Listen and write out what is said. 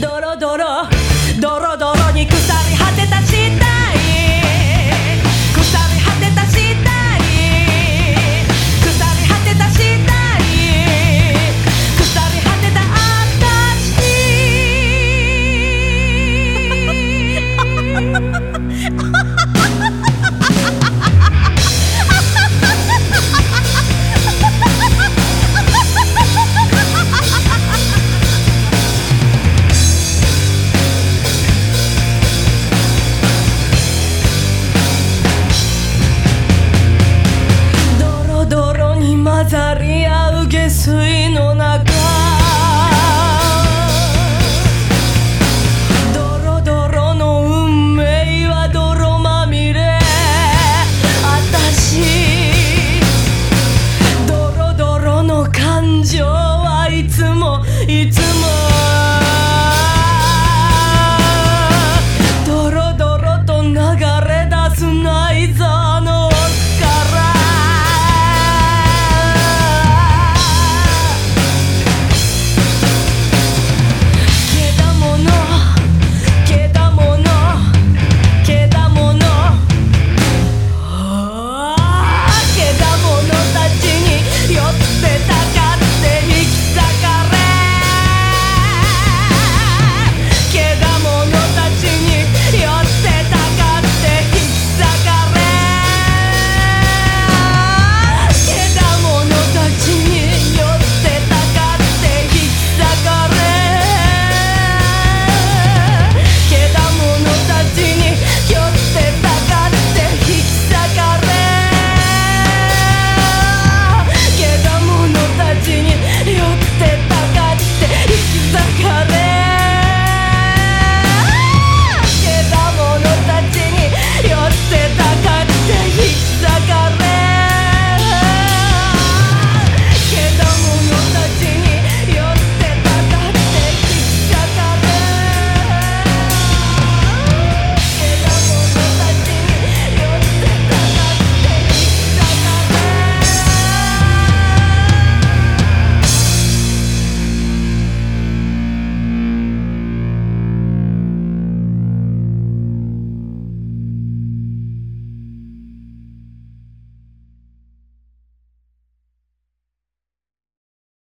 Dodo. Doro. sorry